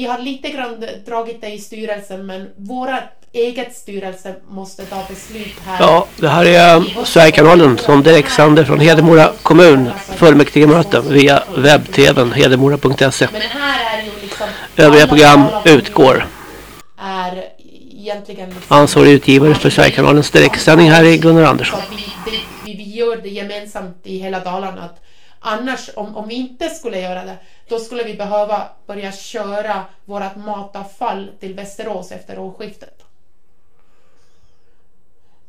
Vi har lite grann dragit det i styrelsen men våra eget styrelse måste ta beslut här. Ja, det här är Sverigekanalen som direktsänder från Hedemora kommun fullmäktigemöten via webbtvn hedemora.se. Men här är ju liksom Övriga program utgår. Är egentligen liksom Ansvarig utgivare för Sverigekanalens direktsändning här är Gunnar Andersson. Vi, vi, vi, gör det gemensamt i hela Dalarna. Att annars, om, om vi inte skulle göra det, då skulle vi behöva börja köra vårt matavfall till Västerås efter årsskiftet.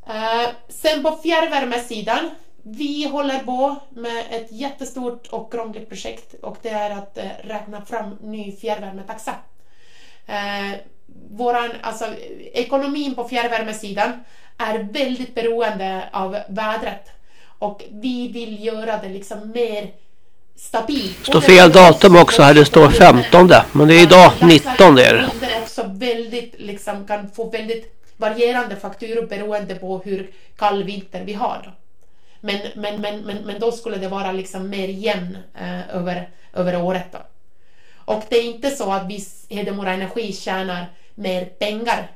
Eh, sen på fjärrvärmesidan, vi håller på med ett jättestort och krångligt projekt och det är att eh, räkna fram ny fjärrvärmetaxa. Eh, våran, alltså, ekonomin på fjärrvärmesidan är väldigt beroende av vädret och vi vill göra det liksom mer stabilt. Det står fel datum också här, det står 15 men det är idag 19 det är också väldigt, liksom, kan få väldigt varierande fakturor beroende på hur kall vinter vi har. Men, men, men, men, men då skulle det vara liksom mer jämn eh, över, över året. Då. Och det är inte så att vi Hedemora Energi tjänar mer pengar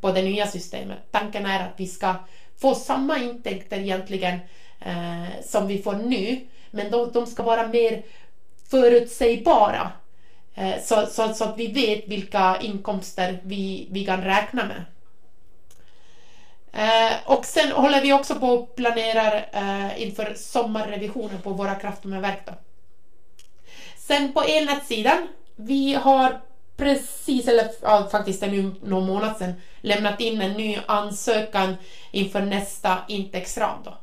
på det nya systemet. Tanken är att vi ska få samma intäkter egentligen eh, som vi får nu, men de, de ska vara mer förutsägbara eh, så, så, så, att vi vet vilka inkomster vi, vi kan räkna med. Eh, och sen håller vi också på och planerar eh, inför sommarrevisionen på våra kraftvärmeverk. Sen på elnätssidan, vi har precis, eller ja, faktiskt nu någon månad sedan, lämnat in en ny ansökan inför nästa intäktsram. Då.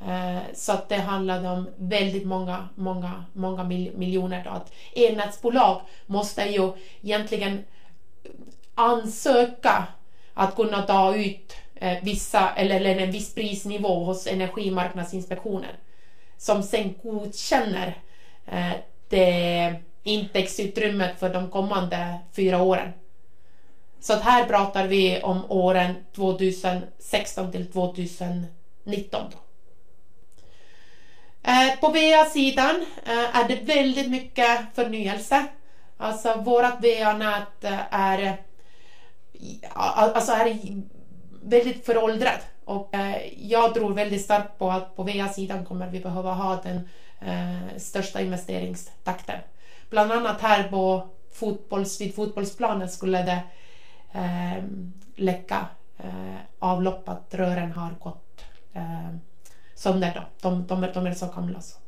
Eh, så att det handlade om väldigt många, många, många miljoner. Då. Att elnätsbolag måste ju egentligen ansöka att kunna ta ut eh, vissa, eller, eller en viss prisnivå hos Energimarknadsinspektionen som sen godkänner eh, det intäktsutrymmet för de kommande fyra åren. Så att här pratar vi om åren 2016 till 2019. Då. Eh, på VA-sidan eh, är det väldigt mycket förnyelse. Alltså vårt VA-nät eh, är, alltså är väldigt föråldrat och jag tror väldigt starkt på att på VA-sidan kommer vi behöva ha den största investeringstakten. Bland annat här på fotbolls, vid fotbollsplanen skulle det läcka avlopp att rören har gått som där då. De, de, de är så gamla. Så.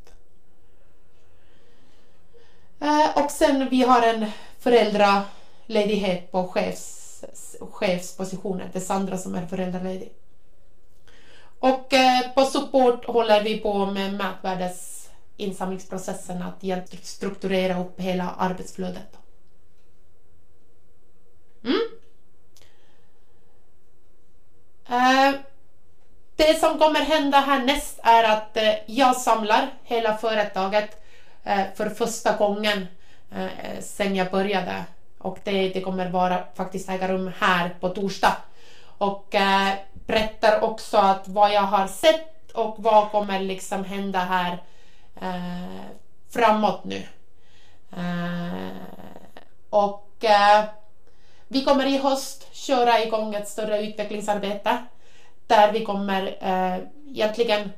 Eh, och sen vi har en föräldraledighet på chefs, chefspositionen. Det är Sandra som är föräldraledig. Och eh, på support håller vi på med mätvärdesinsamlingsprocessen att strukturera upp hela arbetsflödet. Mm. Eh, det som kommer hända härnäst är att eh, jag samlar hela företaget eh, för första gången eh, sen jag började. Och det, det kommer vara faktiskt äga rum här på torsdag. Och berättar också att vad jag har sett och vad kommer liksom hända här framåt nu. Och vi kommer i höst köra igång ett större utvecklingsarbete där vi kommer eh, egentligen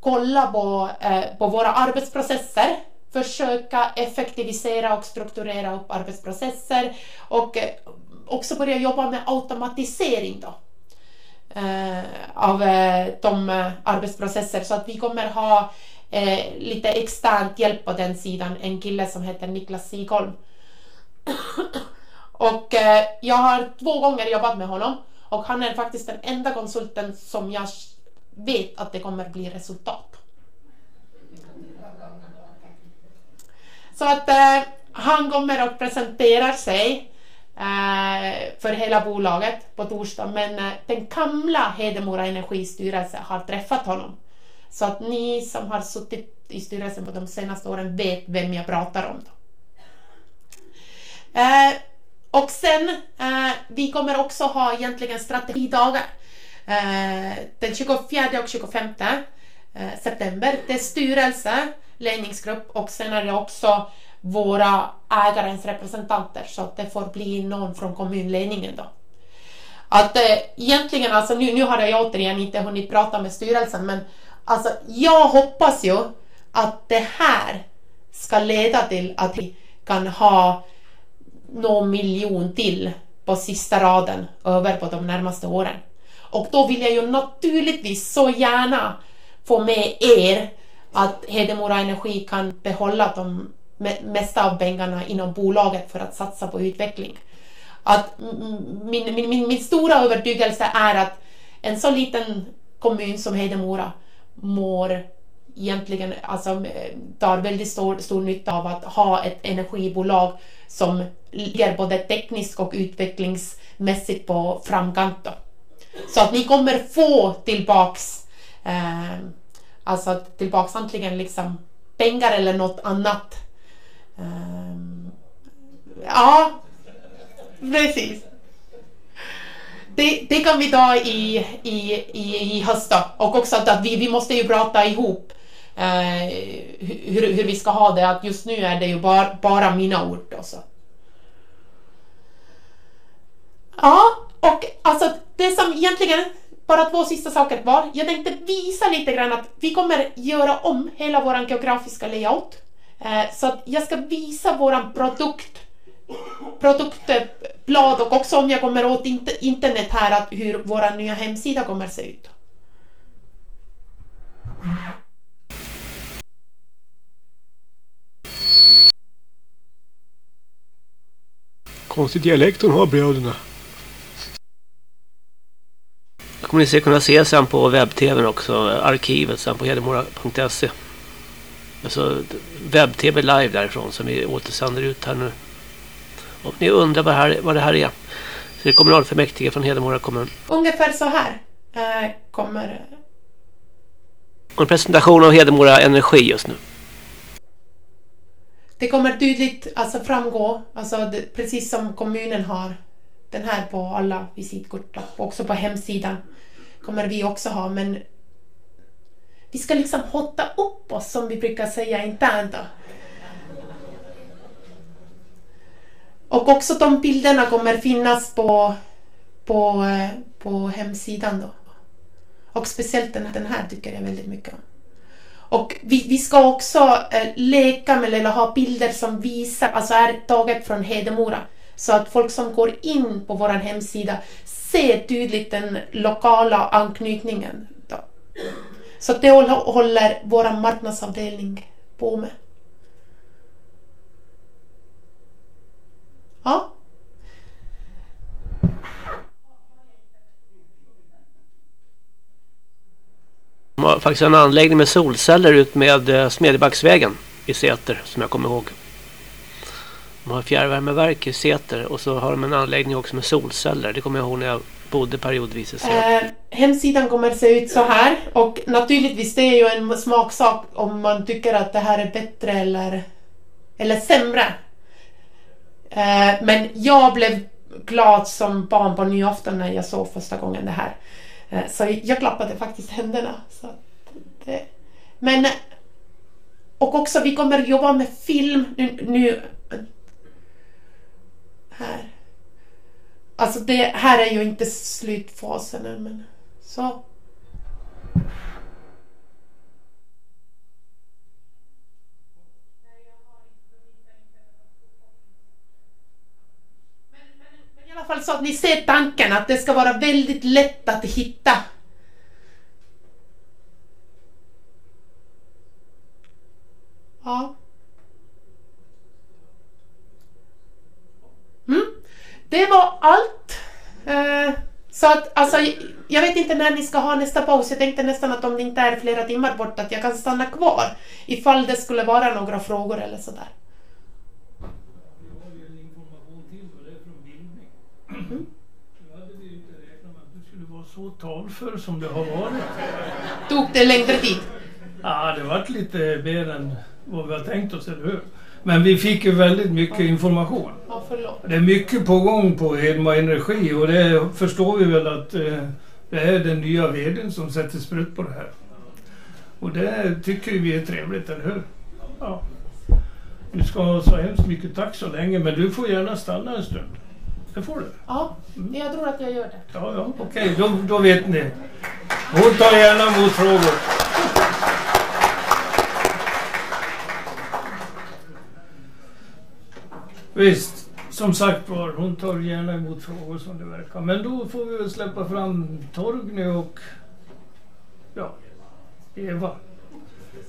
kolla på, eh, på våra arbetsprocesser, försöka effektivisera och strukturera upp arbetsprocesser och eh, också börja jobba med automatisering då, eh, av eh, de eh, arbetsprocesser så att vi kommer ha eh, lite externt hjälp på den sidan, en kille som heter Niklas Sigholm. och eh, jag har två gånger jobbat med honom och han är faktiskt den enda konsulten som jag vet att det kommer bli resultat. Så att eh, han kommer att presentera sig eh, för hela bolaget på torsdag men eh, den gamla Hedemora Energistyrelse har träffat honom. Så att ni som har suttit i styrelsen på de senaste åren vet vem jag pratar om. Då. Eh, och sen, eh, vi kommer också ha egentligen strategidagar. Eh, den 24 och 25 eh, september. Det är styrelse, ledningsgrupp och sen är det också våra ägarens representanter så att det får bli någon från kommunledningen då. Att eh, egentligen, alltså nu, nu har jag återigen inte hunnit prata med styrelsen men alltså jag hoppas ju att det här ska leda till att vi kan ha någon miljon till på sista raden över på de närmaste åren. Och då vill jag ju naturligtvis så gärna få med er att Hedemora Energi kan behålla de mesta av pengarna inom bolaget för att satsa på utveckling. Att min, min, min, min stora övertygelse är att en så liten kommun som Hedemora mår egentligen alltså, eh, tar väldigt stor, stor nytta av att ha ett energibolag som ligger både tekniskt och utvecklingsmässigt på framkant. Då. Så att ni kommer få tillbaks eh, alltså tillbaks antingen liksom pengar eller något annat. Eh, ja, precis. Det, det, kan vi ta i, i, i, i höst då. Och också att, att vi, vi måste ju prata ihop eh, hur, hur vi ska ha det. Att just nu är det ju bara, bara mina ord. Då, så. Ja, och alltså det som egentligen bara två sista saker kvar. Jag tänkte visa lite grann att vi kommer göra om hela vår geografiska layout. Eh, så att jag ska visa våran produkt produktblad och också om jag kommer åt internet här att hur vår nya hemsida kommer se ut. Konstig dialekt hon har bröderna. Det kommer ni se, kunna se sen på webb-tvn också. Arkivet sen på hedemora.se. Alltså webb-tv live därifrån som vi återsänder ut här nu. Och ni undrar vad, här, vad det här är. Så det är kommunalfullmäktige från Hedemora kommun. Ungefär så här äh, kommer... En presentation av Hedemora Energi just nu. Det kommer tydligt alltså framgå, alltså det, precis som kommunen har den här på alla visitkort och också på hemsidan kommer vi också ha, men vi ska liksom hotta upp oss som vi brukar säga internt. Då. Och också de bilderna kommer finnas på, på, på hemsidan då. Och speciellt den, den här tycker jag väldigt mycket om. Och vi, vi ska också eh, leka med eller ha bilder som visar, alltså är taget från Hedemora. Så att folk som går in på vår hemsida ser tydligt den lokala anknytningen. Då. Så det håller vår marknadsavdelning på med. Ja. De har faktiskt en anläggning med solceller ut med eh, Smedjebacksvägen i Säter som jag kommer ihåg. De har fjärrvärmeverk i Säter och så har de en anläggning också med solceller. Det kommer jag ihåg när jag bodde periodvis i Säter. Eh, hemsidan kommer se ut så här och naturligtvis det är ju en smaksak om man tycker att det här är bättre eller, eller sämre. Eh, men jag blev glad som barn på nyafton när jag såg första gången det här. Eh, så jag klappade faktiskt händerna. Så det, men och också vi kommer jobba med film nu, nu här. Alltså det här är ju inte slutfasen än men så. I alla fall så att ni ser tanken att det ska vara väldigt lätt att hitta. Ja. Mm. Det var allt. Eh, så att alltså, jag vet inte när ni ska ha nästa paus. Jag tänkte nästan att om det inte är flera timmar bort att jag kan stanna kvar ifall det skulle vara några frågor eller sådär. Mm. Jag hade vi inte räknat med att du skulle vara så talför som det har varit. Tog det längre tid? Ja, det varit lite mer än vad vi har tänkt oss, eller hur? Men vi fick ju väldigt mycket information. Ja, det är mycket på gång på Hedma Energi och det förstår vi väl att eh, det är den nya VDn som sätter sprut på det här. Och det tycker vi är trevligt, eller hur? Ja. Du ska ha så hemskt mycket tack så länge men du får gärna stanna en stund. Det får du. Ja, jag tror att jag gör det. Ja, ja, okej, då, då vet ni. Hon tar gärna emot frågor. Visst, som sagt var, hon tar gärna emot frågor som det verkar. Men då får vi väl släppa fram Torgny och ja, Eva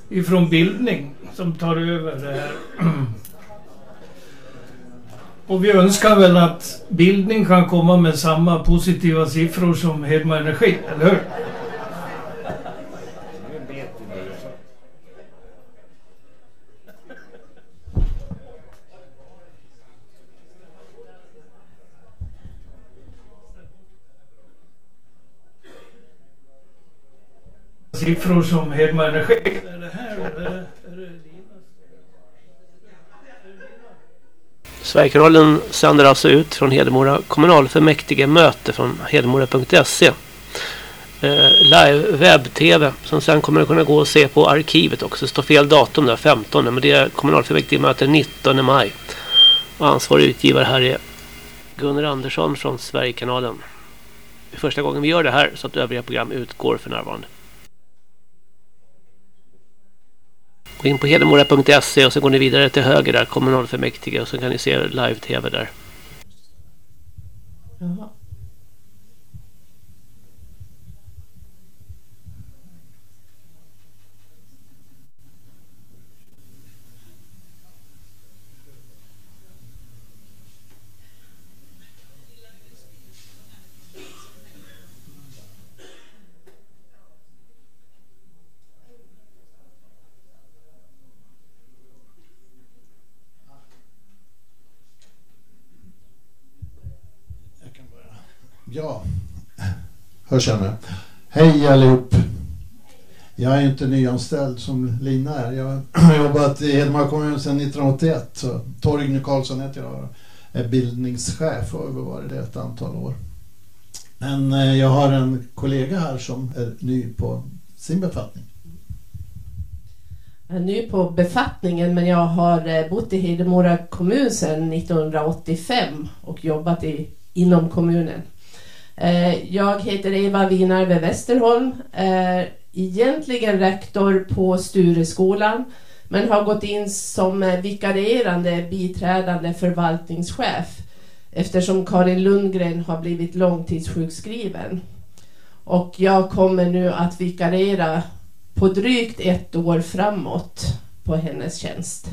ifrån bildning som tar över det här. Och vi önskar väl att bildning kan komma med samma positiva siffror som Hedma Energi, eller hur? Siffror som Hedman Energi. Är det här, är det, är det Sverigekanalen sänder alltså ut från Hedemora kommunalfullmäktige möte från hedemora.se eh, live webb-tv som sen kommer att kunna gå och se på arkivet också. Det står fel datum där, 15 men det är kommunalfullmäktige möte 19 maj. Och ansvarig utgivare här är Gunnar Andersson från Sverigekanalen. Det är första gången vi gör det här så att övriga program utgår för närvarande. Gå in på hedemora.se och så går ni vidare till höger där, kommunalfullmäktige och så kan ni se live-tv där. Jaha. Ja, hörs jag känner. Hej allihop! Jag är inte nyanställd som Lina är. Jag har jobbat i Hedemora kommun sedan 1981. Torgny Karlsson heter jag är bildningschef och har varit det ett antal år. Men eh, jag har en kollega här som är ny på sin befattning. Jag är ny på befattningen men jag har eh, bott i Hedemora kommun sedan 1985 och jobbat i, inom kommunen. Eh, jag heter Eva Winarve Westerholm, är eh, egentligen rektor på Stureskolan men har gått in som eh, vikarierande biträdande förvaltningschef eftersom Karin Lundgren har blivit långtidssjukskriven. Och jag kommer nu att vikariera på drygt ett år framåt på hennes tjänst.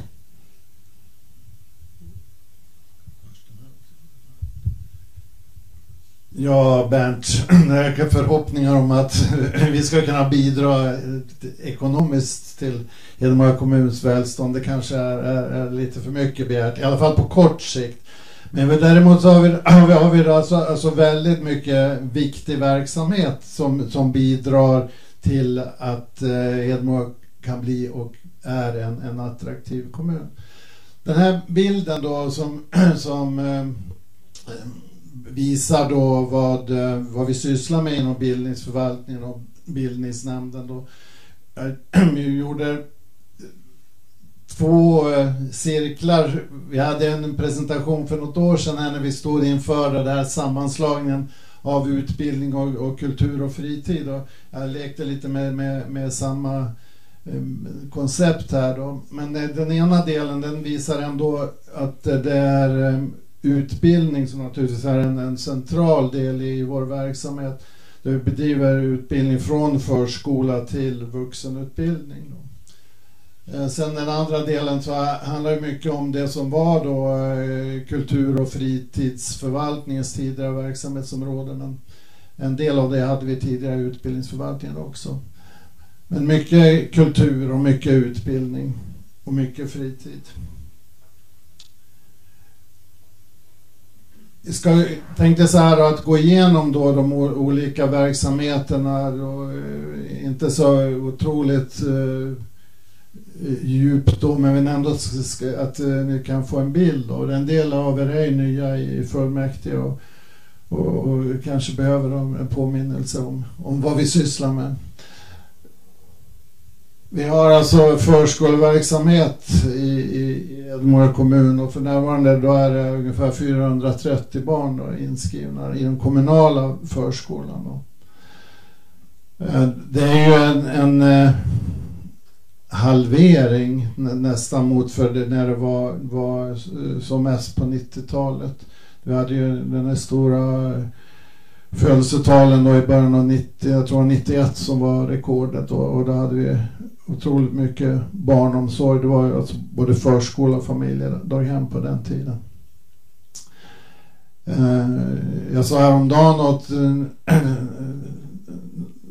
Ja, Bernt, jag har förhoppningar om att vi ska kunna bidra eh, ekonomiskt till Hedemora kommuns välstånd. Det kanske är, är, är, lite för mycket begärt, i alla fall på kort sikt. Men däremot så har vi, har vi alltså, alltså väldigt mycket viktig verksamhet som, som bidrar till att eh, Hedemora kan bli och är en, en attraktiv kommun. Den här bilden då som, som eh, visar då vad, eh, vad vi sysslar med inom bildningsförvaltningen och bildningsnämnden. Då. Eh, vi gjorde två eh, cirklar. Vi hade en presentation för något år sedan när vi stod inför den här sammanslagningen av utbildning och, och, kultur och fritid. Och jag lekte lite med, med, med samma ehm, koncept här då. Men den ena delen den visar ändå att det är ehm, utbildning som naturligtvis är en, en central del i vår verksamhet. Där vi bedriver utbildning från förskola till vuxenutbildning. Då. Eh, sen den andra delen så handlar det mycket om det som var då eh, kultur och fritidsförvaltningens tidigare verksamhetsområden. En, en del av det hade vi tidigare i utbildningsförvaltningen också. Men mycket kultur och mycket utbildning och mycket fritid. Ska, tänkte så här att gå igenom då de olika verksamheterna och eh, inte så otroligt eh, djupt då men ändå att eh, ni kan få en bild och en del av er är nya i fullmäktige och, och, och kanske behöver de en påminnelse om, om vad vi sysslar med. Vi har alltså förskoleverksamhet i, i Hedemora kommun och för närvarande då är det ungefär 430 barn då inskrivna i den kommunala förskolan. Då. Eh, det är ju en, en eh, halvering nästan mot för det, när det var, var eh, som mest på 90-talet. Vi hade ju den här stora födelsetalen då i början av 90, jag tror 91 som var rekordet då, och då hade vi otroligt mycket barnomsorg. Det var ju alltså både förskola och familjedaghem på den tiden. Eh, jag sa häromdagen att eh,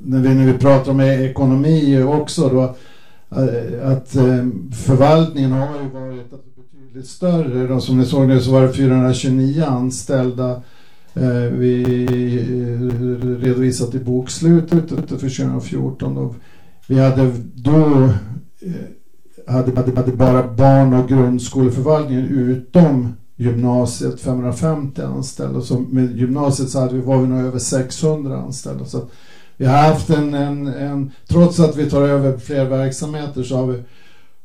när vi, när vi pratar om ekonomi också då eh, att förvaltningen har ju varit alltså betydligt större. Som ni såg nu så var det 429 anställda vi redovisat i bokslutet för 2014. Då vi hade då eh, hade, hade, hade bara barn och grundskoleförvaltningen utom gymnasiet 550 anställda. Så med gymnasiet så hade vi, var vi nog över 600 anställda. Så vi har haft en, en, en, trots att vi tar över fler verksamheter så har vi,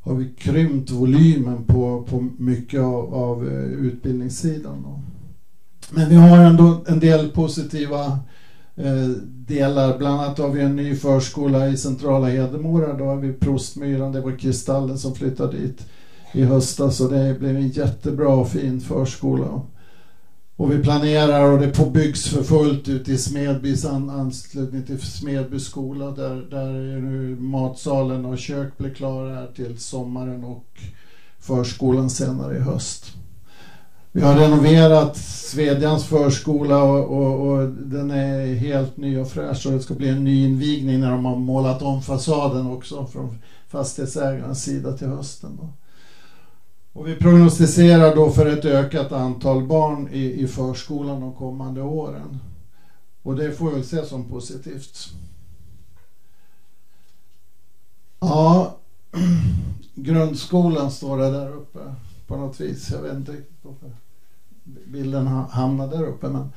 har vi krympt volymen på, på mycket av, av eh, utbildningssidan. utbildningssidan. Men vi har ändå en del positiva eh, Eh, delar. Bland annat har vi en ny förskola i centrala Hedemora. Då har vi Prostmyran, det var Kristallen som flyttade dit i höstas och det blev en jättebra och fin förskola. Och vi planerar och det påbyggs för fullt ute i Smedbys an, anslutning till Smedby skola där, där är nu matsalen och kök blir klara här till sommaren och förskolan senare i höst. Vi har renoverat Svedjans förskola och, och, och, den är helt ny och fräsch och det ska bli en ny invigning när de har målat om fasaden också från fastighetsägarens sida till hösten. Då. Och vi prognostiserar då för ett ökat antal barn i, i förskolan de kommande åren. Och det får vi se som positivt. Ja, grundskolan står det där uppe på något vis. Jag vet inte varför bilden hamnade där uppe. Men,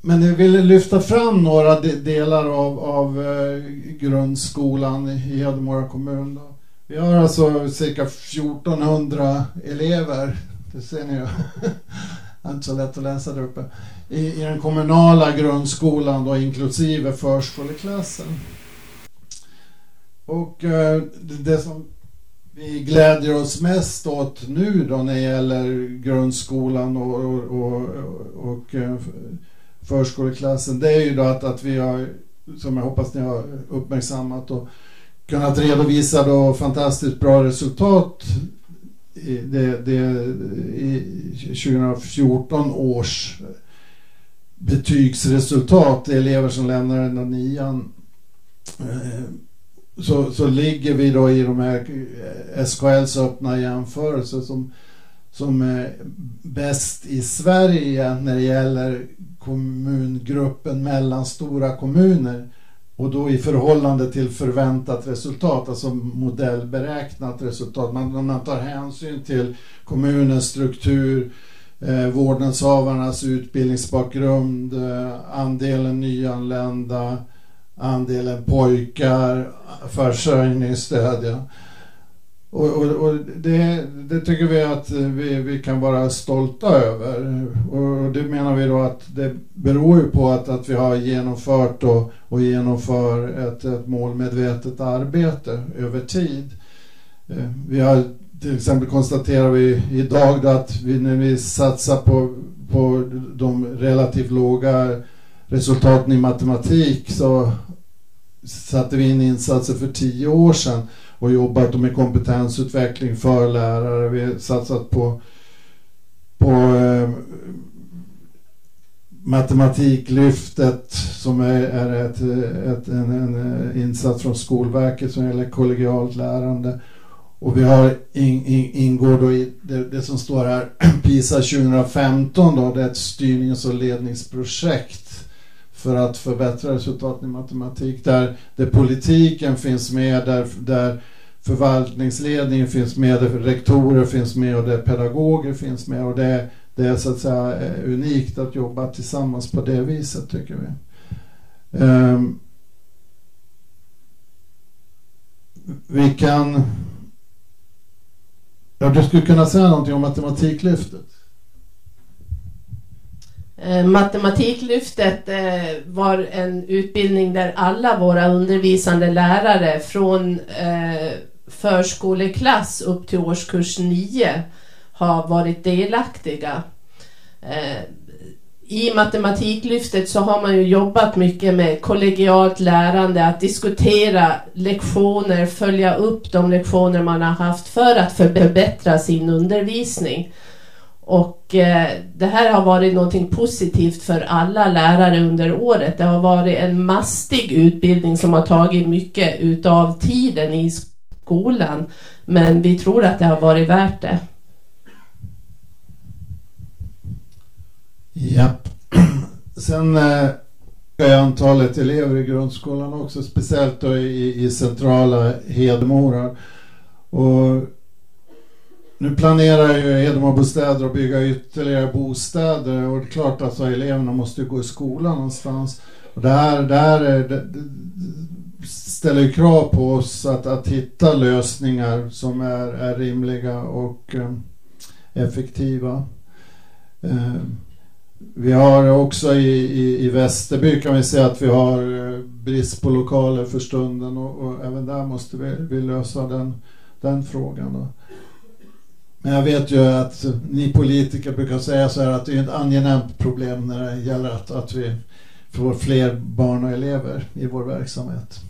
men jag ville lyfta fram några delar av, av eh, grundskolan i Hedemora kommun. Då. Vi har alltså cirka 1400 elever. Det ser ni ju. Det är inte så lätt att läsa där uppe. I, i den kommunala grundskolan då inklusive förskoleklassen. Och eh, det som vi glädjer oss mest åt nu då när det gäller grundskolan och, och, och, och eh, förskoleklassen. Det är ju då att, att vi har, som jag hoppas ni har uppmärksammat, och kunnat redovisa då fantastiskt bra resultat i, det, det, i 2014 års betygsresultat, elever som lämnar den nian. Eh, så, så ligger vi då i de här eh, SKLs öppna jämförelser som, som är bäst i Sverige när det gäller kommungruppen mellan stora kommuner och då i förhållande till förväntat resultat, alltså modellberäknat resultat. Man, man tar hänsyn till kommunens struktur, eh, vårdnadshavarnas utbildningsbakgrund, eh, andelen nyanlända, andelen pojkar, försörjningsstöd. Ja. Och, och, och det, det, tycker vi att vi, vi kan vara stolta över. Och det menar vi då att det beror ju på att, att vi har genomfört och, och genomför ett, ett målmedvetet arbete över tid. Eh, vi har till exempel konstaterar vi idag att vi, när vi satsar på, på de relativt låga resultaten i matematik så satte vi in insatser för tio år sedan och jobbat med kompetensutveckling för lärare. Vi har satsat på, på eh, Matematiklyftet som är, är ett, ett, en, en, eh, insats från Skolverket som gäller kollegialt lärande. Och vi har in, in, ingår då i det, det, som står här PISA 2015 då, det är ett styrnings och ledningsprojekt för att förbättra resultaten i matematik. Där, där politiken finns med, där, där förvaltningsledningen finns med, där rektorer finns med och där pedagoger finns med. Och det, det är så att säga eh, unikt att jobba tillsammans på det viset tycker vi. Um, vi kan Ja, du skulle kunna säga någonting om Matematiklyftet. Eh, Matematiklyftet eh, var en utbildning där alla våra undervisande lärare från eh, förskoleklass upp till årskurs 9 har varit delaktiga. I Matematiklyftet så har man ju jobbat mycket med kollegialt lärande, att diskutera lektioner, följa upp de lektioner man har haft för att förbättra sin undervisning. Och eh, det här har varit någonting positivt för alla lärare under året. Det har varit en mastig utbildning som har tagit mycket utav tiden i skolan. Men vi tror att det har varit värt det. Japp. Sen eh, är antalet elever i grundskolan också, speciellt då i, i centrala Hedemora. Och nu planerar ju Hedemora Bostäder att bygga ytterligare bostäder och det är klart att alltså, eleverna måste gå i skolan någonstans. Och det här, det här är, det, det ställer ju krav på oss att, att hitta lösningar som är, är rimliga och eh, effektiva. Eh, vi har också i, i, i Västerby kan vi säga att vi har eh, brist på lokaler för stunden och, och även där måste vi, vi lösa den, den frågan. Då. Men jag vet ju att ni politiker brukar säga så här att det är ett angenämt problem när det gäller att, att vi får fler barn och elever i vår verksamhet.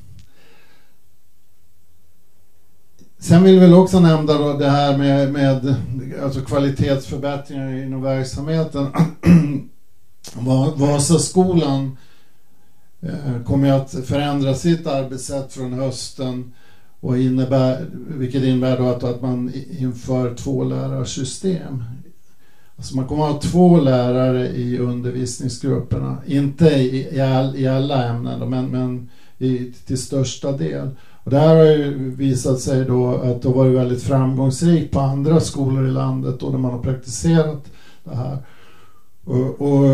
Sen vill vi också nämna då det här med, med alltså kvalitetsförbättringar inom verksamheten. Vasaskolan eh, kommer att förändra sitt arbetssätt från hösten och innebär, vilket innebär då att, att man inför två lärarsystem. Alltså man kommer att ha två lärare i undervisningsgrupperna, inte i, i, all, i alla ämnen då, men, men i, till största del. Och det här har ju visat sig då att det har varit väldigt framgångsrikt på andra skolor i landet då när man har praktiserat det här. Och, och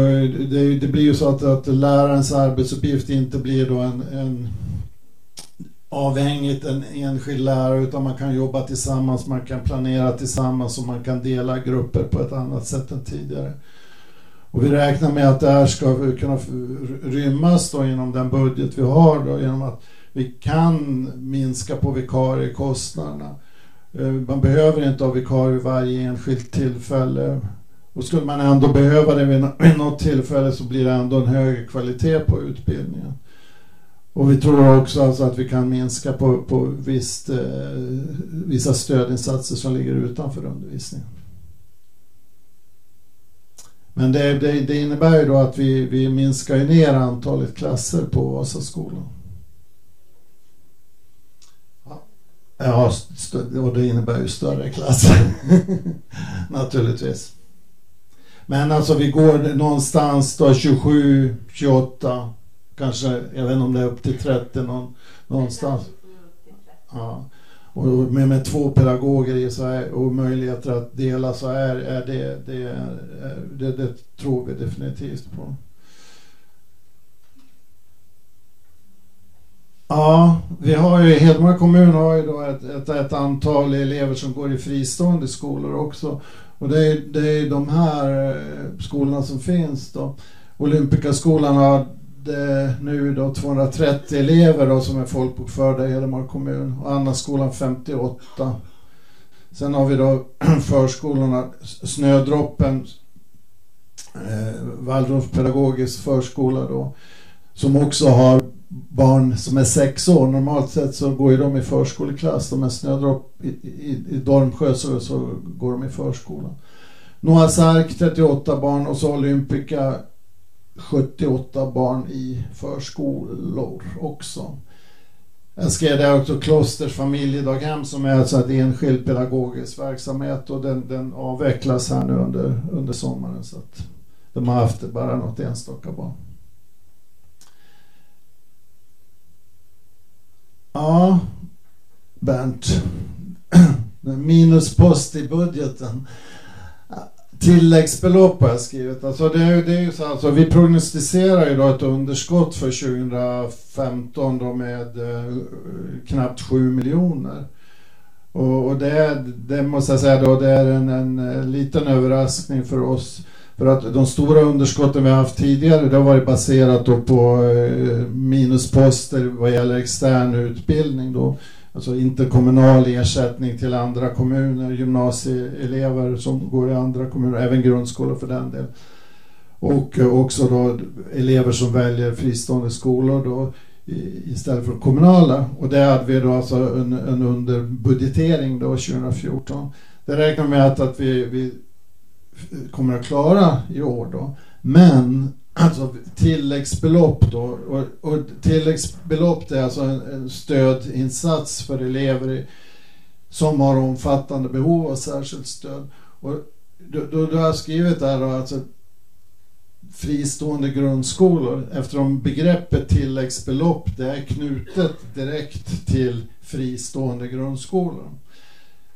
det, det, blir ju så att, att lärarens arbetsuppgift inte blir då en, en avhängigt en enskild lärare utan man kan jobba tillsammans, man kan planera tillsammans och man kan dela grupper på ett annat sätt än tidigare. Och vi räknar med att det här ska kunna rymmas då inom den budget vi har då, genom att vi kan minska på vikariekostnaderna. Eh, man behöver inte ha vikarie varje enskilt tillfälle. Och skulle man ändå behöva det vid något tillfälle så blir det ändå en högre kvalitet på utbildningen. Och vi tror också alltså att vi kan minska på, på visst, eh, vissa stödinsatser som ligger utanför undervisningen. Men det, det, det, innebär ju då att vi, vi minskar ner antalet klasser på Vasaskolan. Ja, och det innebär ju större klasser. Naturligtvis. Men alltså vi går någonstans då 27, 28 kanske, jag vet inte om det är upp till 30 någon, någonstans. Ja. Och med, med två pedagoger i så är, och möjligheter att dela så är, är det, det, det, det tror vi definitivt på. Ja, vi har ju, Hedemora kommun har ju då ett, ett, ett, antal elever som går i fristående skolor också. Och det är, det är de här eh, skolorna som finns då. Olympikaskolan har det Eh, nu då 230 elever då som är folkbokförda i Hedemora kommun och Annaskolan 58. Sen har vi då förskolorna Snödroppen, eh, Waldorf pedagogisk förskola då, som också har barn som är sex år. Normalt sett så går ju de i förskoleklass. De är Snödropp i, i, i Dormsjö så, så går de i förskolan. Noahs ark 38 barn och så Olympica 78 barn i förskolor också. Jag skrev det också Klosters familjedaghem som är alltså ett enskild pedagogisk verksamhet och den, den avvecklas här nu under, under sommaren så att de har haft bara något enstaka barn. Ja, Bernt. Minuspost i budgeten tilläggsbelopp har jag skrivit. Alltså det, är, det är ju så alltså, vi prognostiserar ju då ett underskott för 2015 då med eh, knappt 7 miljoner. Och, och det, det, måste jag säga då, det är en, en eh, liten överraskning för oss. För att de stora underskotten vi har haft tidigare, det har varit baserat då på eh, minusposter vad gäller extern utbildning då. Alltså interkommunal ersättning till andra kommuner, gymnasieelever som går i andra kommuner, även grundskolor för den delen. Och eh, också då elever som väljer fristående skolor då istället för kommunala. Och det hade vi då alltså en, en underbudgetering då 2014. Det räknar vi med att, att vi, vi kommer att klara i år då. Men alltså tilläggsbelopp då. Och, och tilläggsbelopp det är alltså en, en stödinsats för elever i, som har omfattande behov av särskilt stöd. Och då, du, du har jag skrivit där då alltså fristående grundskolor eftersom begreppet tilläggsbelopp det är knutet direkt till fristående grundskolor.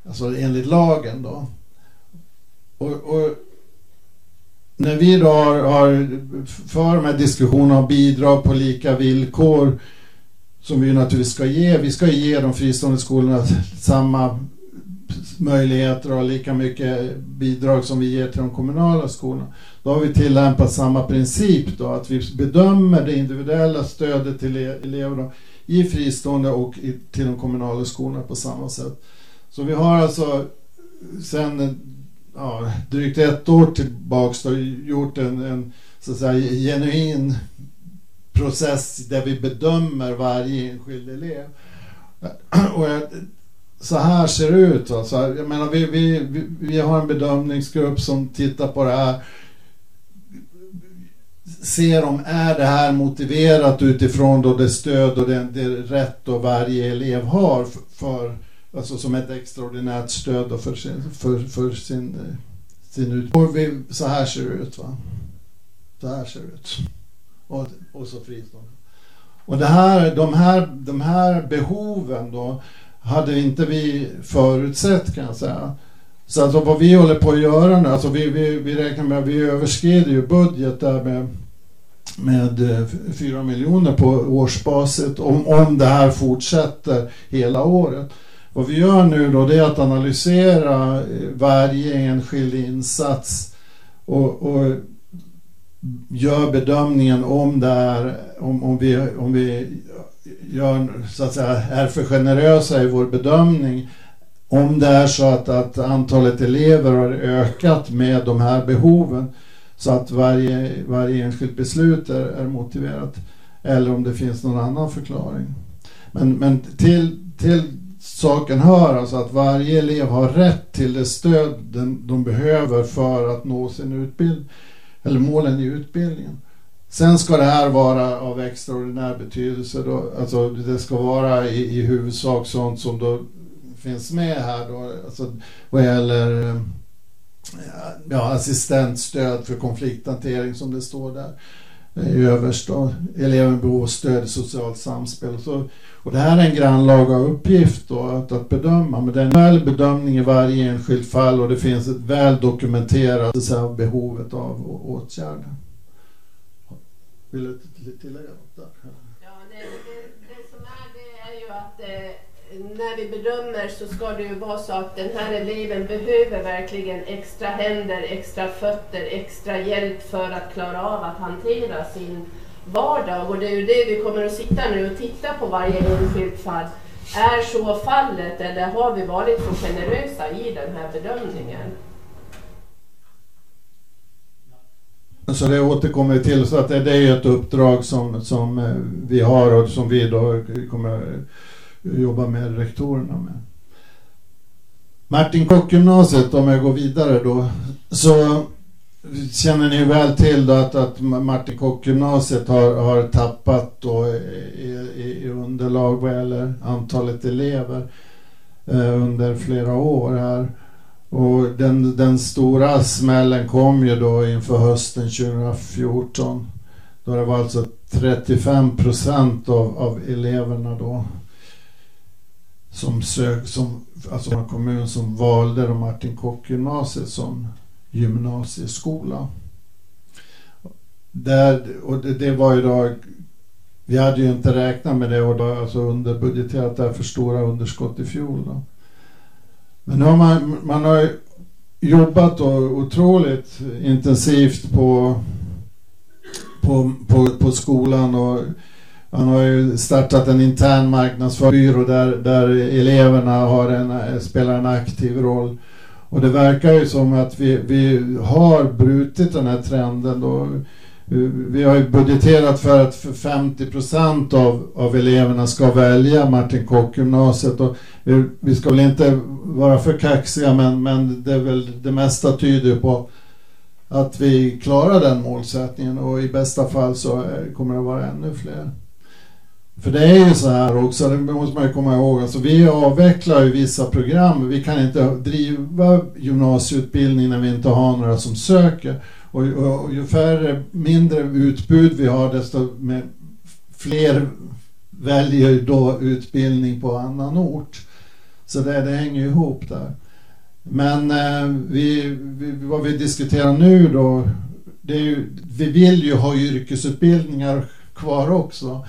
Alltså enligt lagen då. Och, och när vi då har, har för de här diskussionerna om bidrag på lika villkor som vi naturligtvis ska ge. Vi ska ge de fristående skolorna samma möjligheter och lika mycket bidrag som vi ger till de kommunala skolorna. Då har vi tillämpat samma princip då, att vi bedömer det individuella stödet till eleverna i fristående och i, till de kommunala skolorna på samma sätt. Så vi har alltså sen ja, drygt ett år tillbaks då, gjort en, en så att säga, genuin process där vi bedömer varje enskild elev. Och jag, så här ser det ut. Alltså. Jag menar, vi, vi, vi, vi har en bedömningsgrupp som tittar på det här ser om är det här motiverat utifrån då det stöd och det, det rätt då varje elev har för, för alltså som ett extraordinärt stöd för sin, för, för sin, sin utbildning. Så här ser det ut. Va? Så här ser det ut. Och, och så fristående. Och det här, de, här, de här behoven då hade inte vi förutsett kan jag säga. Så alltså vad vi håller på att göra nu, alltså vi, vi, vi räknar med att vi överskrider ju budget där med, med eh, 4 miljoner på årsbasis om, om det här fortsätter hela året. Vad vi gör nu då det är att analysera eh, varje enskild insats och, och gör bedömningen om det är, om, om, vi, om vi gör, så att säga, är för generösa i vår bedömning om det är så att, att antalet elever har ökat med de här behoven så att varje, varje enskilt beslut är, är motiverat eller om det finns någon annan förklaring. Men, men till, till saken hör alltså att varje elev har rätt till det stöd den, de behöver för att nå sin utbildning eller målen i utbildningen. Sen ska det här vara av extraordinär betydelse. Då, alltså det ska vara i, i huvudsak sånt som då finns med här då, alltså vad gäller eh, ja, assistentstöd för konflikthantering som det står där i överst då. Eleven behov av stöd i socialt samspel. Så, och det här är en grannlaga uppgift då att, att bedöma. Men det är en väl bedömning i varje enskilt fall och det finns ett väl dokumenterat så behovet av åtgärder. Vill du tillägga något där? Ja, det, det, det som är det är ju att eh, när vi bedömer så ska det ju vara så att den här eleven behöver verkligen extra händer, extra fötter, extra hjälp för att klara av att hantera sin vardag. Och det är ju det vi kommer att sitta nu och titta på varje enskilt fall. Är så fallet eller har vi varit för generösa i den här bedömningen? Så det återkommer vi till. Så att det, det är ett uppdrag som, som eh, vi har och som vi då kommer jobba med rektorerna med. Martin Kock-gymnasiet, om jag går vidare då, så känner ni väl till då att, att Martin Kock-gymnasiet har, har tappat då i, i, i underlag vad gäller antalet elever eh, under flera år här. Och den, den stora smällen kom ju då inför hösten 2014. Då det var alltså 35 procent av, av eleverna då som sök, som, alltså en kommun som valde Martin Kock-gymnasiet som gymnasieskola. Där, och det, det, var ju då, vi hade ju inte räknat med det och då, alltså underbudgeterat det här för stora underskott i fjol. Då. Men nu har man, man har jobbat otroligt intensivt på, på, på, på skolan och man har ju startat en intern marknadsföringsbyrå där, där eleverna har en, spelar en aktiv roll. Och det verkar ju som att vi, vi har brutit den här trenden. Då. Vi har ju budgeterat för att för 50 procent av, av eleverna ska välja Martin Kock-gymnasiet. Och vi, vi ska väl inte vara för kaxiga men, men det, är väl, det mesta tyder på att vi klarar den målsättningen och i bästa fall så eh, kommer det vara ännu fler. För det är ju så här också, det måste man ju komma ihåg, alltså vi avvecklar ju vissa program. Vi kan inte driva gymnasieutbildning när vi inte har några som söker. Och, och, och ju färre, mindre utbud vi har desto med, fler väljer då utbildning på annan ort. Så det, det hänger ihop där. Men eh, vi, vi, vad vi diskuterar nu då, det är ju, vi vill ju ha yrkesutbildningar kvar också.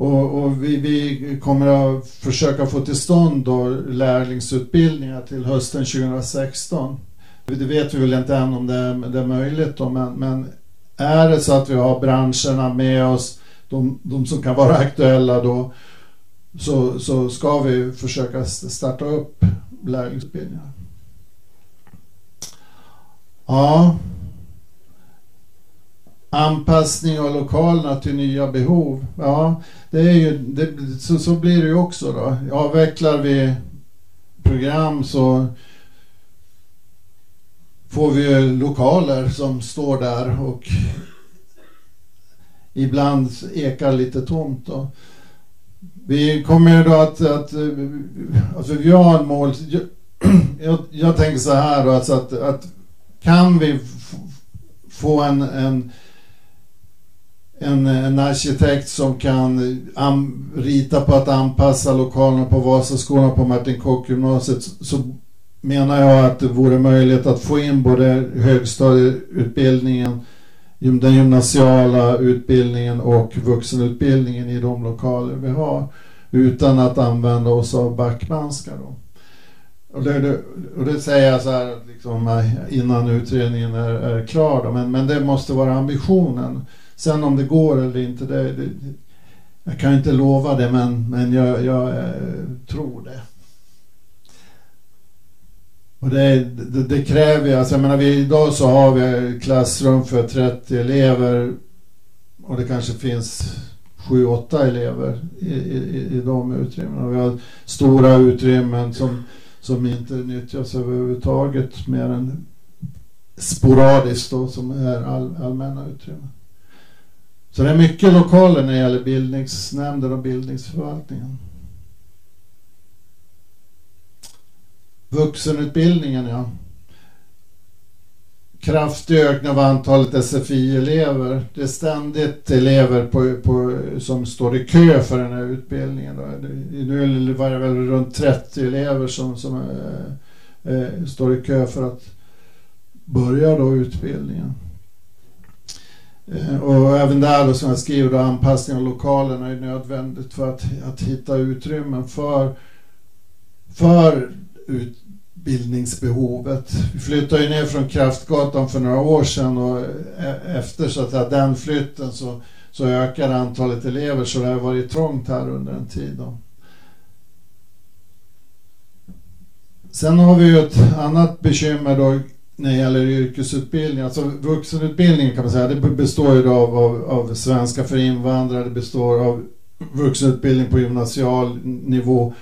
Och, och vi, vi, kommer att försöka få till stånd då lärlingsutbildningar till hösten 2016. Det vet vi väl inte än om det är, det är möjligt då, men, men är det så att vi har branscherna med oss, de, de som kan vara aktuella då, så, så ska vi försöka starta upp lärlingsutbildningar. Ja, anpassning av lokalerna till nya behov. Ja, det är ju, det, så, så blir det ju också då. Avvecklar vi program så får vi lokaler som står där och ibland ekar lite tomt. Då. Vi kommer ju då att, att alltså vi har en mål. Jag, jag tänker så här då, alltså att, att kan vi få en, en en, eh, en arkitekt som kan eh, am, rita på att anpassa lokalerna på Vasaskolan på Martin Kock-gymnasiet så menar jag att det vore möjligt att få in både högstadieutbildningen, den gymnasiala utbildningen och vuxenutbildningen i de lokaler vi har utan att använda oss av backmanska. Då. Och det, och det säger jag så här liksom, eh, innan utredningen är, är klar, då, men, men det måste vara ambitionen. Sen om det går eller inte, det, det, jag kan inte lova det men, men jag, jag eh, tror det. Och det, det, det kräver alltså jag menar vi, idag så har vi klassrum för 30 elever och det kanske finns 7-8 elever i, i, i de utrymmena. Vi har stora utrymmen som, som inte nyttjas överhuvudtaget mer än sporadiskt då, som är all, allmänna utrymmen. Så det är mycket lokaler när det gäller bildningsnämnden och bildningsförvaltningen. Vuxenutbildningen, ja. Kraftig ökning av antalet SFI-elever. Det är ständigt elever på, på, som står i kö för den här utbildningen. Då. Nu var det väl runt 30 elever som, som äh, äh, står i kö för att börja då utbildningen. Eh, och även där då som jag skriver, då, anpassning av lokalerna är nödvändigt för att, att hitta utrymmen för, för utbildningsbehovet. Vi flyttade ju ner från Kraftgatan för några år sedan och eh, efter så att säga, den flytten så, så ökade antalet elever så det har varit trångt här under en tid. Då. Sen har vi ju ett annat bekymmer då när det gäller yrkesutbildning, alltså vuxenutbildningen kan man säga, det består ju av, av, av svenska för invandrare, det består av vuxenutbildning på gymnasial nivå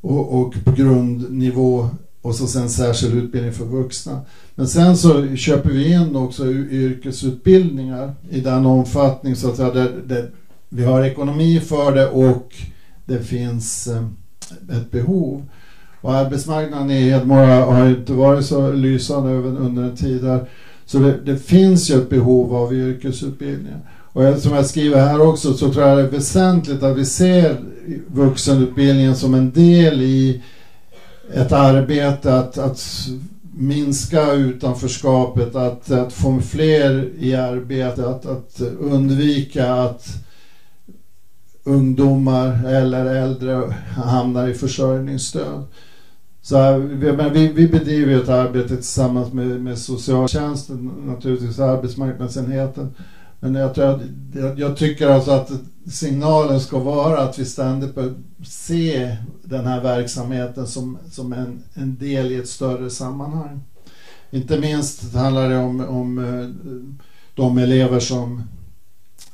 och, och på grundnivå och så sen särskild utbildning för vuxna. Men sen så köper vi in också yrkesutbildningar i den omfattning så att säga, där, där vi har ekonomi för det och det finns eh, ett behov. Och arbetsmarknaden i Hedemora har inte varit så lysande under en tid där. Så det, det, finns ju ett behov av yrkesutbildning. Och som jag skriver här också så tror jag det är väsentligt att vi ser vuxenutbildningen som en del i ett arbete att, att minska utanförskapet, att, att få fler i arbete, att, att undvika att ungdomar eller äldre hamnar i försörjningsstöd. Så vi, vi bedriver ett arbete tillsammans med, med socialtjänsten, naturligtvis arbetsmarknadsenheten. Men jag, tror, jag, jag tycker alltså att signalen ska vara att vi ständigt bör se den här verksamheten som, som en, en del i ett större sammanhang. Inte minst handlar det om, om eh, de elever som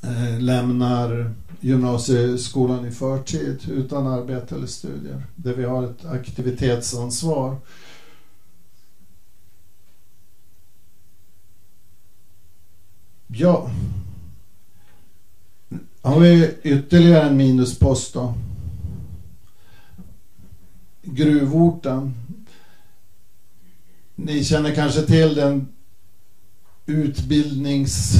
eh, lämnar gymnasieskolan i förtid utan arbete eller studier. Där vi har ett aktivitetsansvar. Ja. Har vi ytterligare en minuspost då. Gruvorten. Ni känner kanske till den utbildnings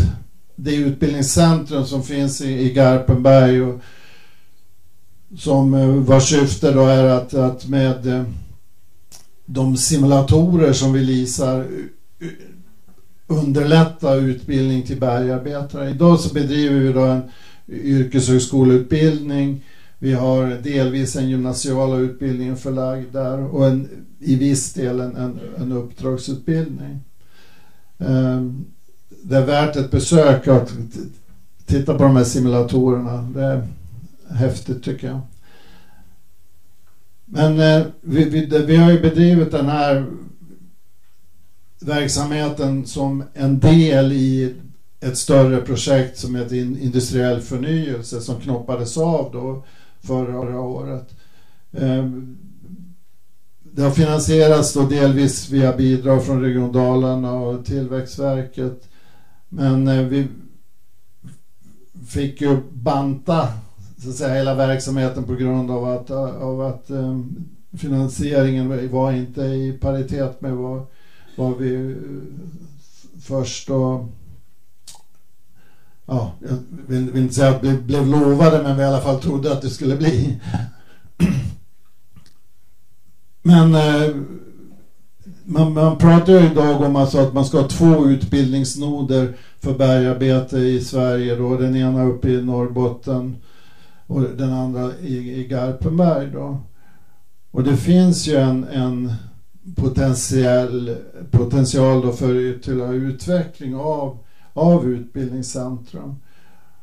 det utbildningscentrum som finns i, i Garpenberg och som eh, vars syfte då är att, att med eh, de simulatorer som vi leasar eh, underlätta utbildning till bergarbetare. Idag så bedriver vi då en yrkeshögskoleutbildning. Vi har delvis en gymnasiala utbildning förlagd där och en, i viss del en, en, en uppdragsutbildning. Um, det är värt ett besök att titta på de här simulatorerna. Det är häftigt tycker jag. Men eh, vi, vi, vi har ju bedrivit den här verksamheten som en del i ett större projekt som heter industriell förnyelse som knoppades av då förra året. Eh, det har finansierats då delvis via bidrag från Region Dalarna och Tillväxtverket men eh, vi fick ju banta så att säga, hela verksamheten på grund av att, av att eh, finansieringen var inte i paritet med vad, vad vi eh, först då ja, jag vill, vill inte säga att vi blev lovade men vi i alla fall trodde att det skulle bli. men eh, man, man pratar ju idag om alltså att man ska ha två utbildningsnoder för bergarbete i Sverige. Då. Den ena uppe i Norrbotten och den andra i, i Garpenberg. Då. Och det finns ju en, en potentiell, potential då för ytterligare utveckling av, av utbildningscentrum.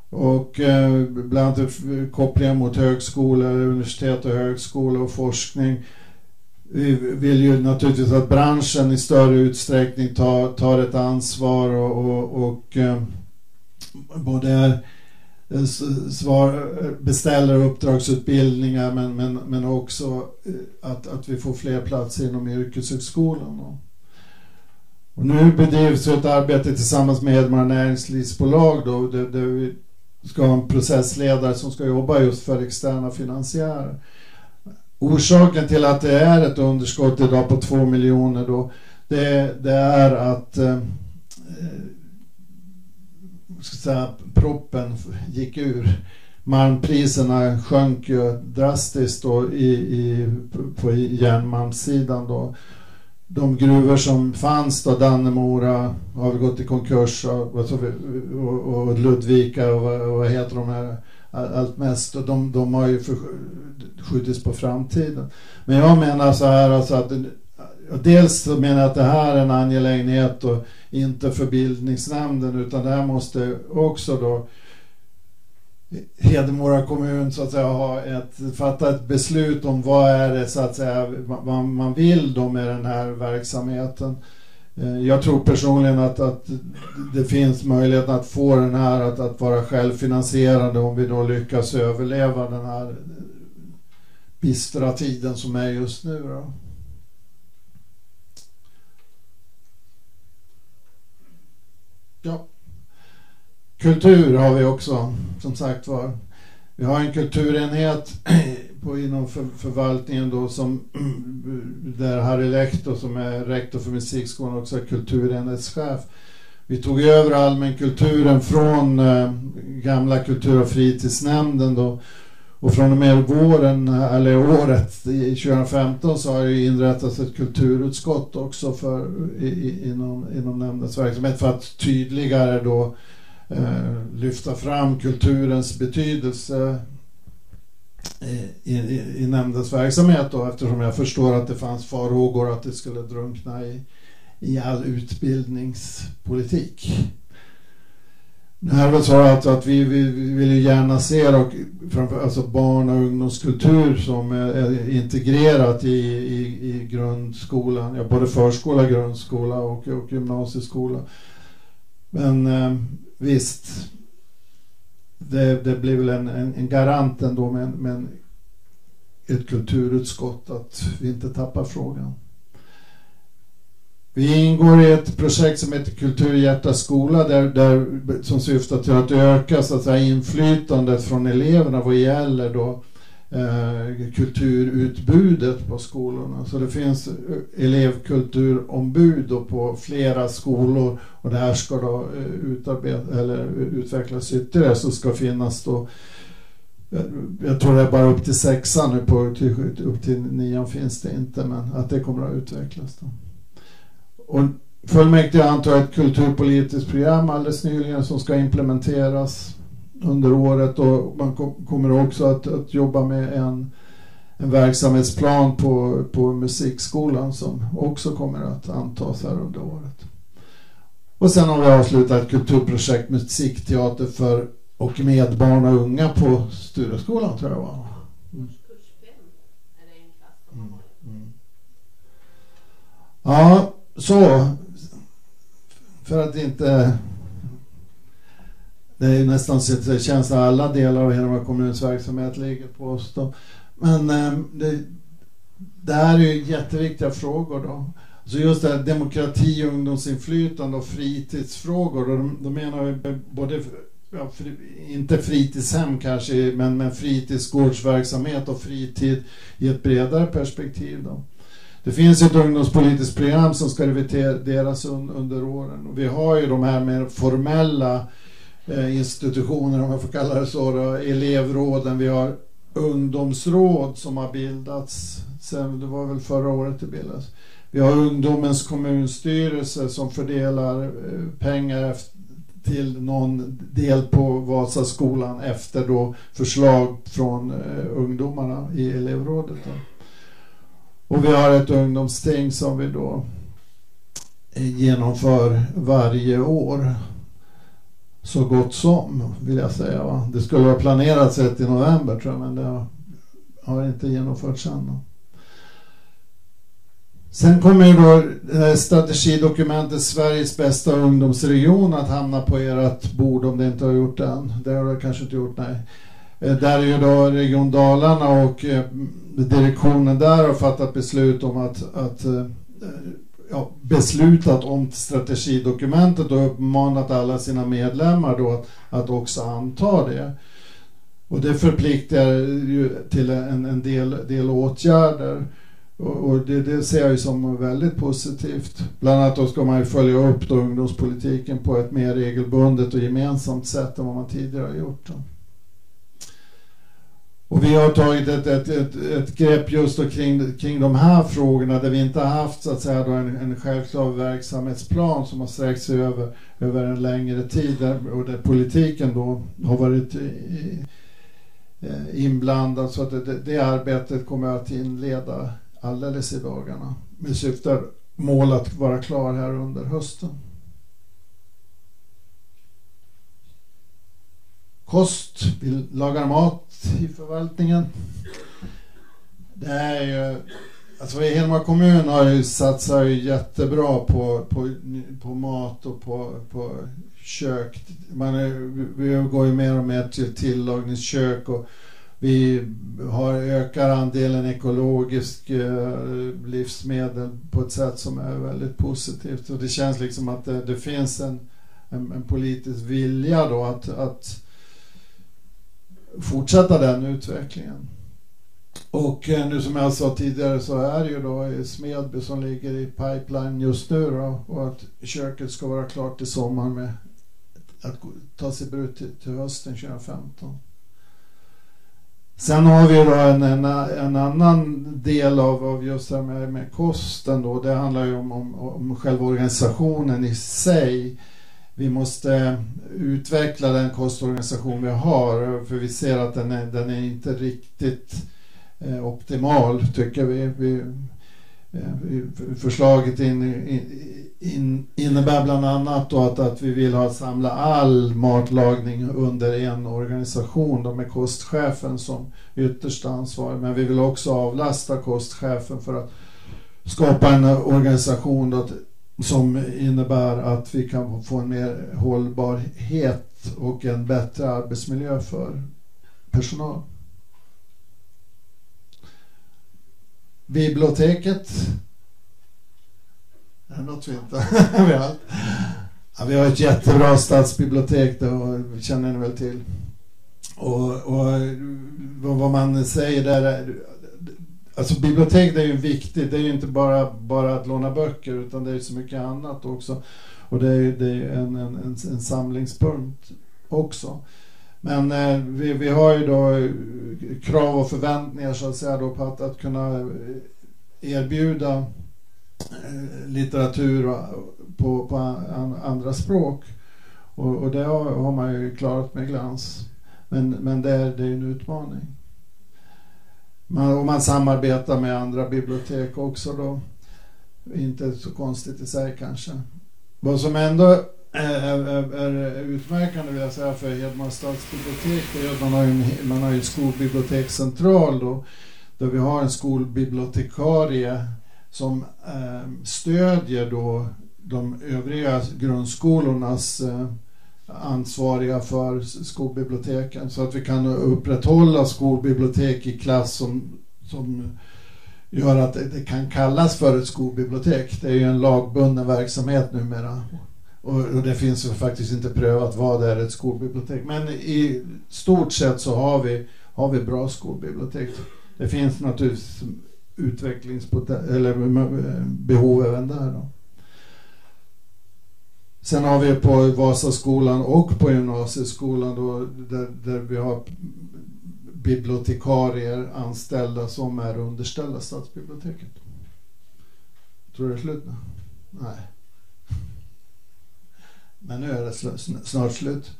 Och eh, bland annat kopplingar mot högskolor, universitet och högskola och forskning vi vill ju naturligtvis att branschen i större utsträckning tar, tar ett ansvar och, och, och eh, både eh, svar, beställer uppdragsutbildningar men, men, men också eh, att, att vi får fler platser inom yrkeshögskolan. Och, nu bedrivs ett arbete tillsammans med Hedmara näringslivsbolag då, där, där vi ska ha en processledare som ska jobba just för externa finansiärer. Orsaken till att det är ett underskott idag på 2 miljoner då, det, det är att eh, eh ska säga, proppen gick ur. Malmpriserna sjönk ju drastiskt då i, i, på järnmalmssidan då. De gruvor som fanns då, Dannemora har väl gått i konkurs och, och, och Ludvika och, och vad heter de här allt mest och de, de har ju skjutits på framtiden. Men jag menar så här alltså att dels så menar jag att det här är en angelägenhet och inte för bildningsnämnden utan det här måste också då Hedemora kommun så att säga ha ett, fatta ett beslut om vad är det så att säga vad man vill då med den här verksamheten. Eh, jag tror personligen att, att det finns möjlighet att få den här att, att vara självfinansierande om vi då lyckas överleva den här bistra tiden som är just nu. Då. Ja. Kultur har vi också, som sagt var. Vi har en kulturenhet på, inom för, förvaltningen då som där Harry Lektor som är rektor för musikskolan också är kulturenhetschef. Vi tog över allmänkulturen från eh, gamla kultur och fritidsnämnden då och från och med våren, eller året 2015 så har det inrättats ett kulturutskott också för, i, inom, inom nämndens verksamhet för att tydligare då eh, lyfta fram kulturens betydelse eh, i, i, i nämndens verksamhet då, eftersom jag förstår att det fanns farhågor att det skulle drunkna i, i all utbildningspolitik. Nu är det väl så att, att vi, vi, vi vill ju gärna se och framför, alltså barn och ungdomskultur som är, är integrerat i, i, i grundskolan, ja, både förskola, grundskola och, och gymnasieskola. Men eh, visst, det, det blir väl en, en, en garant ändå med, med ett kulturutskott att vi inte tappar frågan. Vi ingår i ett projekt som heter Kulturhjärta skola där, där, som syftar till att öka så att säga, inflytandet från eleverna vad gäller då, eh, kulturutbudet på skolorna. Så det finns eh, elevkulturombud då på flera skolor och det här ska då eh, utarbeta, eller eh, utvecklas ytterligare så ska finnas då jag tror det är bara upp till sexan nu, på, till, upp till nian finns det inte, men att det kommer att utvecklas. Då. Och fullmäktige antar ett kulturpolitiskt program alldeles nyligen som ska implementeras under året och man kommer också att, att jobba med en, en verksamhetsplan på, på musikskolan som också kommer att antas här under året. Och sen har vi avslutat ett kulturprojekt musikteater för och med barn och unga på Stureskolan tror jag var. Mm. Mm. Mm. Ja, så för att inte det är nästan så att det känns att alla delar av Hedemora kommuns verksamhet ligger på oss. Då. Men eh, det, det här är ju jätteviktiga frågor då. Så just det här demokrati, ungdomsinflytande och fritidsfrågor. Då, då menar vi både, ja, fri, inte fritidshem kanske, men, men fritidsgårdsverksamhet och fritid i ett bredare perspektiv. Då. Det finns ett ungdomspolitiskt program som ska revideras un, under åren. Och vi har ju de här mer formella Eh, institutioner, om jag får kalla det så, då, elevråden. Vi har ungdomsråd som har bildats, sen, det var väl förra året det bildades. Vi har ungdomens kommunstyrelse som fördelar eh, pengar till någon del på Vasaskolan efter då förslag från eh, ungdomarna i elevrådet. Då. Och vi har ett ungdomsting som vi då genomför varje år. Så gott som, vill jag säga. Va? Det skulle ha planerats ett i november tror jag, men det har inte genomförts än. Sen kommer ju då eh, strategidokumentet Sveriges bästa ungdomsregion att hamna på ert bord om det inte har gjort det än. Det har det kanske inte gjort, nej. Eh, där är ju då Region Dalarna och eh, direktionen där har fattat beslut om att, att ja, beslutat om strategidokumentet och uppmanat alla sina medlemmar då att, att också anta det. Och det förpliktar ju till en, en del, del åtgärder. Och, och det, det, ser jag ju som väldigt positivt. Bland annat då ska man ju följa upp då ungdomspolitiken på ett mer regelbundet och gemensamt sätt än vad man tidigare har gjort. Då. Och vi har tagit ett, ett, ett, ett grepp just kring, kring de här frågorna där vi inte har haft så att säga, då en, en självklar verksamhetsplan som har sträckt sig över, över en längre tid där, och där politiken då har varit i, eh, inblandad. Så att det, det, arbetet kommer jag att inleda alldeles i dagarna med syfte mål att vara klar här under hösten. Kost, vi lagar mat i förvaltningen. Det är ju... Alltså Hedemora kommun har ju satsat jättebra på, på, på mat och på, på kök. Man är, vi går ju mer och mer till tillagningskök och vi har, ökar andelen ekologisk eh, livsmedel på ett sätt som är väldigt positivt. Och det känns liksom att det, det finns en, en, en, politisk vilja då att, att fortsätta den utvecklingen. Och eh, nu som jag sa tidigare så är det ju då Smedby som ligger i pipeline just nu då, och att köket ska vara klart till sommaren med att ta sig bruk till, till hösten 2015. Sen har vi då en, en, en annan del av, av just det här med, med kosten då. Det handlar ju om, om, om själva organisationen i sig vi måste utveckla den kostorganisation vi har för vi ser att den är, den är inte riktigt eh, optimal tycker vi. vi eh, förslaget in, in, innebär bland annat då att, att vi vill ha samla all matlagning under en organisation då med kostchefen som yttersta ansvarig. Men vi vill också avlasta kostchefen för att skapa en organisation då som innebär att vi kan få en mer hållbarhet och en bättre arbetsmiljö för personal. Biblioteket. Är det något vi inte har? ja, vi har ett jättebra stadsbibliotek, det känner ni väl till. Och, och vad man säger där Alltså bibliotek är ju viktigt, det är ju inte bara, bara att låna böcker utan det är så mycket annat också. Och det är, det är en, en, en, en samlingspunkt också. Men eh, vi, vi har ju då eh, krav och förväntningar så att säga då på att, att kunna eh, erbjuda eh, litteratur på, på an, andra språk. Och, och det har, har, man ju klarat med glans. Men, men det, är, det är en utmaning. Man, och man samarbetar med andra bibliotek också då. Inte så konstigt i sig kanske. Vad som ändå är, är, är utmärkande vill jag säga för Hedmans stadsbibliotek är att man har en, man har en skolbibliotekscentral då, där vi har en skolbibliotekarie som eh, stödjer då de övriga grundskolornas eh, ansvariga för skolbiblioteken så att vi kan upprätthålla skolbibliotek i klass som, som gör att det kan kallas för ett skolbibliotek. Det är ju en lagbunden verksamhet numera. Och, och det finns ju faktiskt inte prövat vad det är ett skolbibliotek. Men i stort sett så har vi, har vi bra skolbibliotek. Det finns naturligtvis utvecklingsbehov även där. Då. Sen har vi på Vasaskolan och på gymnasieskolan då, där, där vi har bibliotekarier anställda som är underställda stadsbiblioteket. Tror du det är slut nu? Nej. Men nu är det sl snart slut.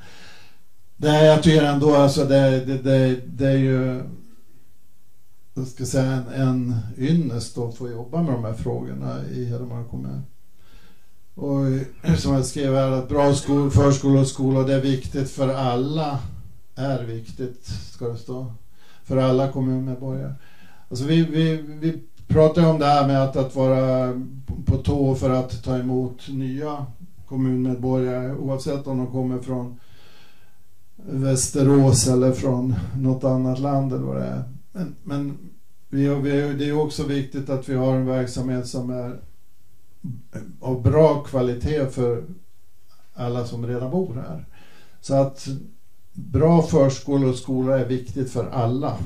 Det jag tycker ändå alltså det, det, det, det är ju jag ska säga en, en ynnest att få jobba med de här frågorna i Hedemora kommun. Och som jag skrev här, att bra skol, förskola och skola, det är viktigt för alla. Är viktigt, ska det stå. För alla kommunmedborgare. Alltså vi, vi, vi pratar om det här med att, att vara på tå för att ta emot nya kommunmedborgare oavsett om de kommer från Västerås eller från något annat land eller vad det är. Men, men vi, vi, det är också viktigt att vi har en verksamhet som är av bra kvalitet för alla som redan bor här. Så att bra förskola och skola är viktigt för alla.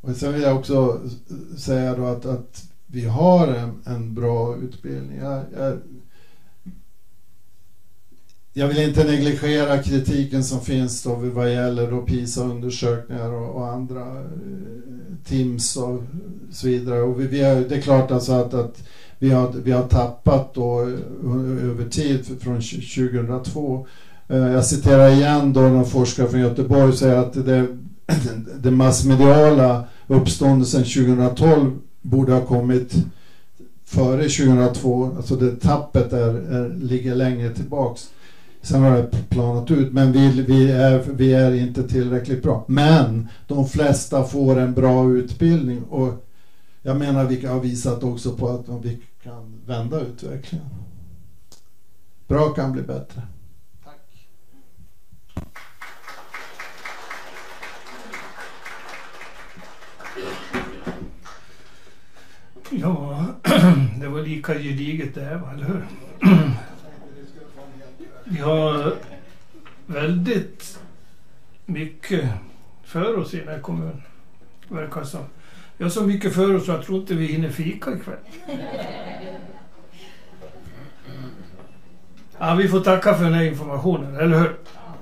Och sen vill jag också säga då att, att vi har en, en bra utbildning. Jag, jag, jag, vill inte negligera kritiken som finns då vad gäller då PISA-undersökningar och, och, andra eh, TIMS och så vidare. Och vi, vi är, det är klart alltså att, att vi har, vi har tappat då eh, över tid från 2002. Eh, jag citerar igen då någon forskare från Göteborg säger att det, det massmediala uppståndelsen 2012 borde ha kommit före 2002. Alltså det tappet är, är, ligger längre tillbaks. Sen har det planat ut, men vi, vi, är, vi är inte tillräckligt bra. Men de flesta får en bra utbildning och jag menar vi har visat också på att vi kan vända utvecklingen. Bra kan bli bättre. Tack. Ja, det var lika gediget det här, eller hur? Vi har väldigt mycket för oss i den här kommunen, verkar som. Vi har så mycket för oss så jag tror inte vi hinner fika ikväll. Ja, vi får tacka för den här informationen, eller hur?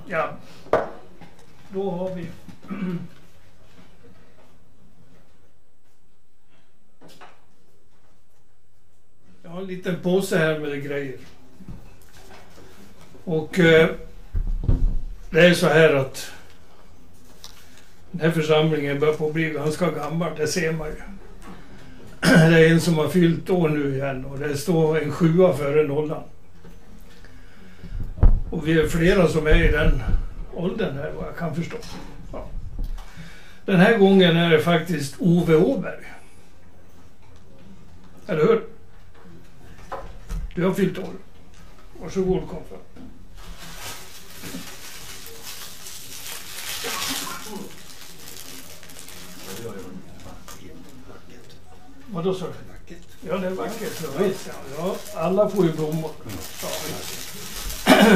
Ja. Då har vi... Jag har en liten påse här med grejer. Och eh, det är så här att den här församlingen börjar på att bli ganska gammal, det ser man ju. Det är en som har fyllt år nu igen och det står en sjua före nollan. Och vi är flera som är i den åldern här vad jag kan förstå. Ja. Den här gången är det faktiskt Ove Åberg. Eller hur? Du har fyllt år. Varsågod kom fram. Vadå sa du? Ja, det är vackert. Vet. Ja, alla får ju blommor. Ja.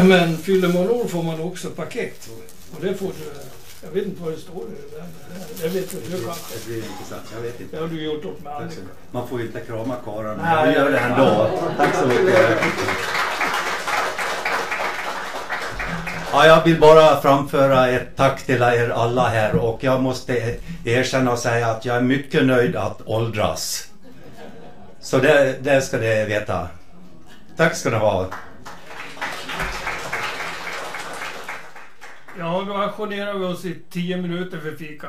Men fyller man år får man också paket. Och det får du. Jag vet inte vad det står i det där. Vet du. Det blir intressant. Jag vet inte. Det har du gjort åt mig Annika. Man får ju inte krama karlarna. Jag gör det ändå. Tack så mycket. Ja, jag vill bara framföra ett tack till er alla här och jag måste erkänna och säga att jag är mycket nöjd att åldras. Så det, det ska ni veta. Tack ska ni ha. Ja, då ajournerar vi oss i tio minuter för fika.